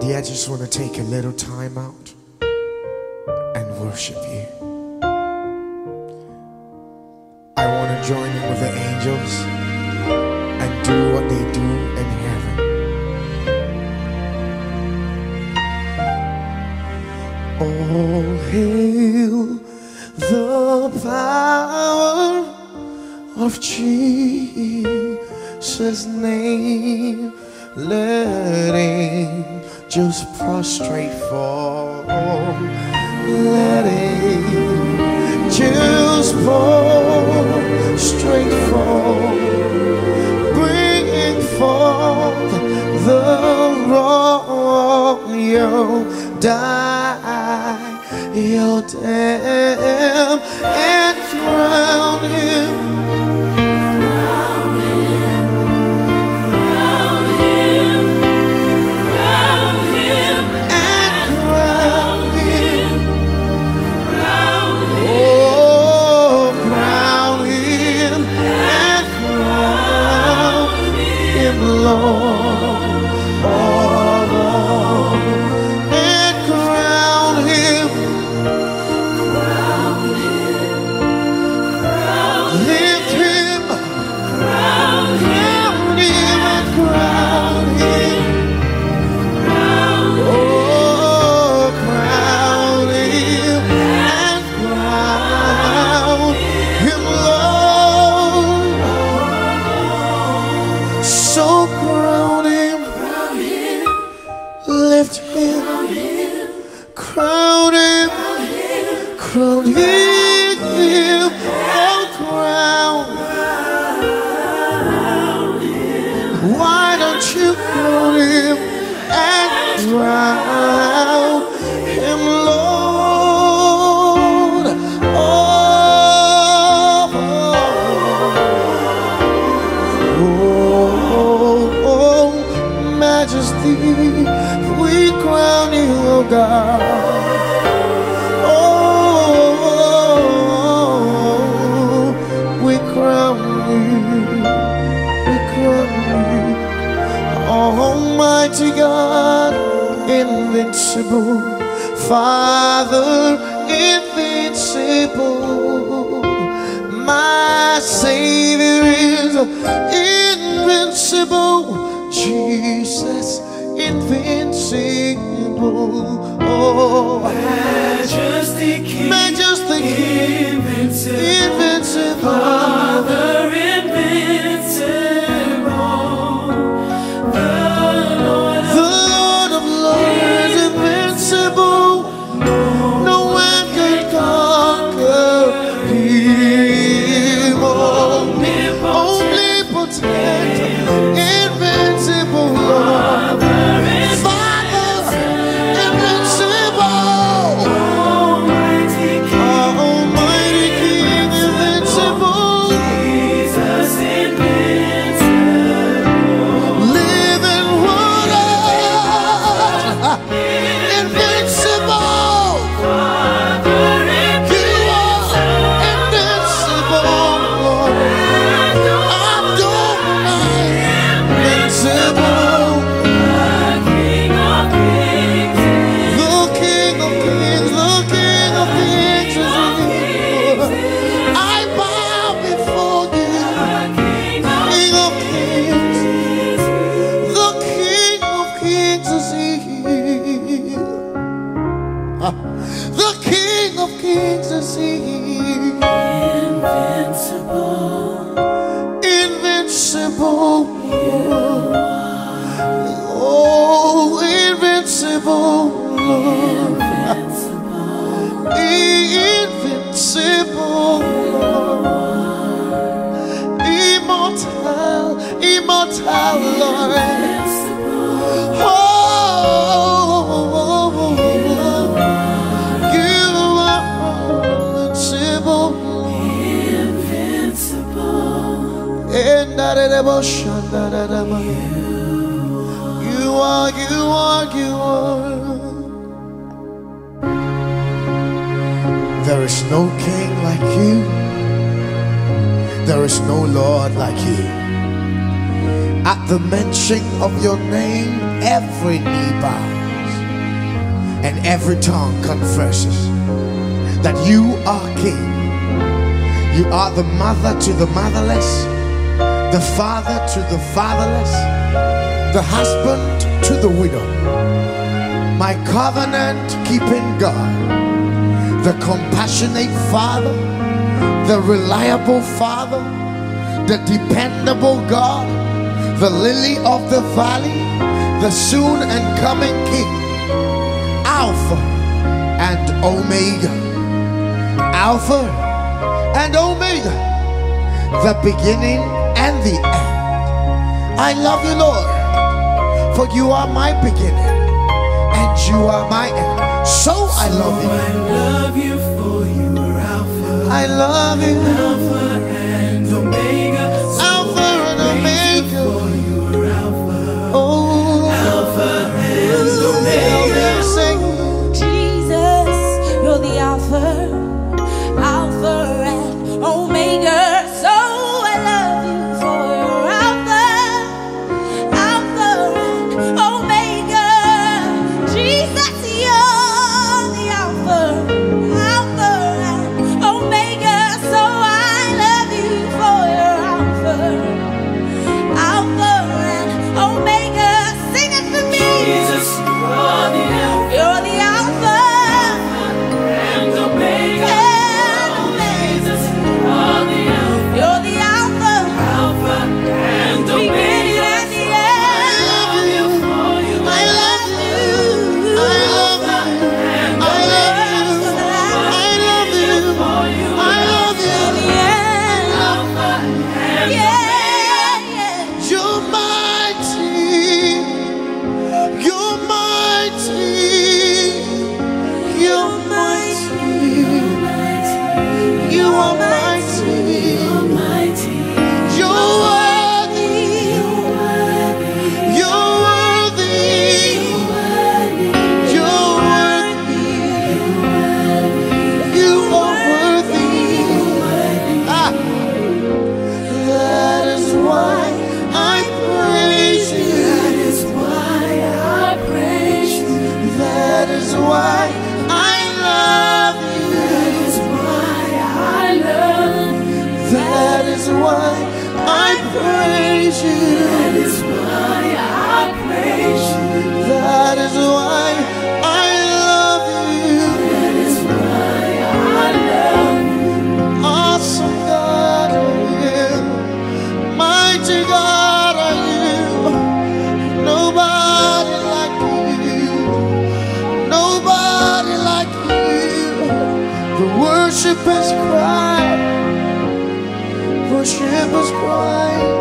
Daddy, I just want to take a little time out and worship you. I want to join in with the angels and do what they do in heaven. All hail the power of Jesus' name. Let angels prostrate fall. Let angels prostrate fall. Bring forth the royal diadem and crown him. Crown him, crown him, crown. Savior is invincible, Jesus, invincible. Oh, Majesty, King, Majesty, Invincible. Oh, invincible. Lord. Invincible. Lord. Immortal, immortal Lord. You are, you are, you are. There is no king like you. There is no Lord like you. At the mention of your name, every knee bows and every tongue confesses that you are King. You are the mother to the motherless, the father to the fatherless, the husband to the widow, my covenant keeping God, the compassionate father, the reliable father, the dependable God, the lily of the valley, the soon and coming King, Alpha and Omega. Alpha and Omega, the beginning and the end. I love you, Lord, for you are my beginning and you are my end. So I love you. I love you for you are Alpha, I love you, Alpha You are praise you. That is why I praise you. That is why I love you. That is why I love you. Awesome God are you. Mighty God are you. Nobody like you. Nobody like you. The worshipers cry. Worshipers cry.